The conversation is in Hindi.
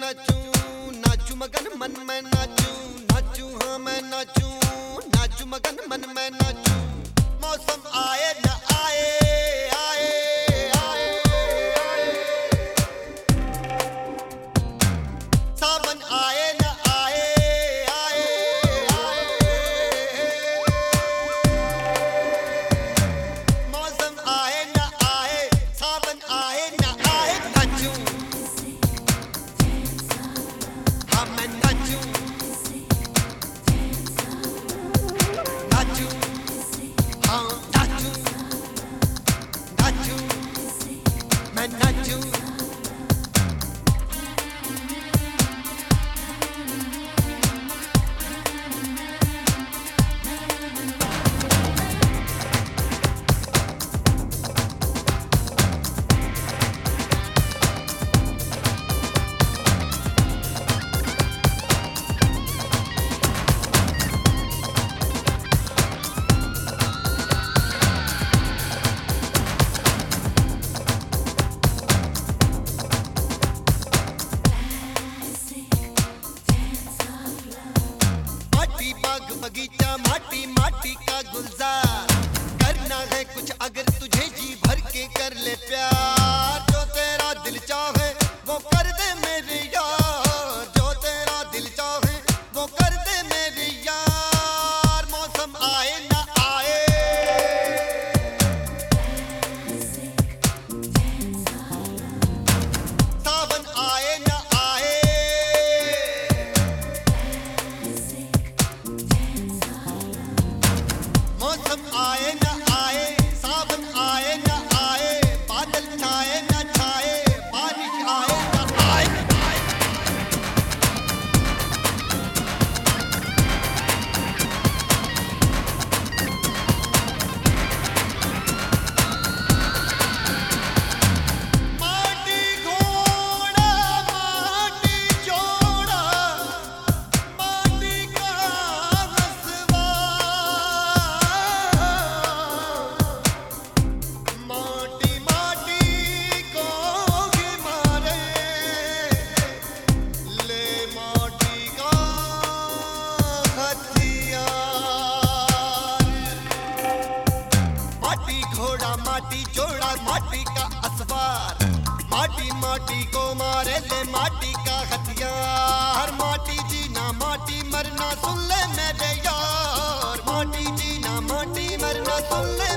नाचूं नाचूं मगन मन में नाचू नाचू हाँ मैं नाचू नाचू मगन मन में नाचू। मौसम आए न आए मैं नाचूं बगीचा माटी माटी का गुलजार। करना है कुछ अगर तुझे जी माटी का असवार। माटी माटी को मारे ले माटी का हथियार। माटी जीना, माटी मरना, सुन ले मेरे यार। माटी जीना, माटी मरना, सुन ले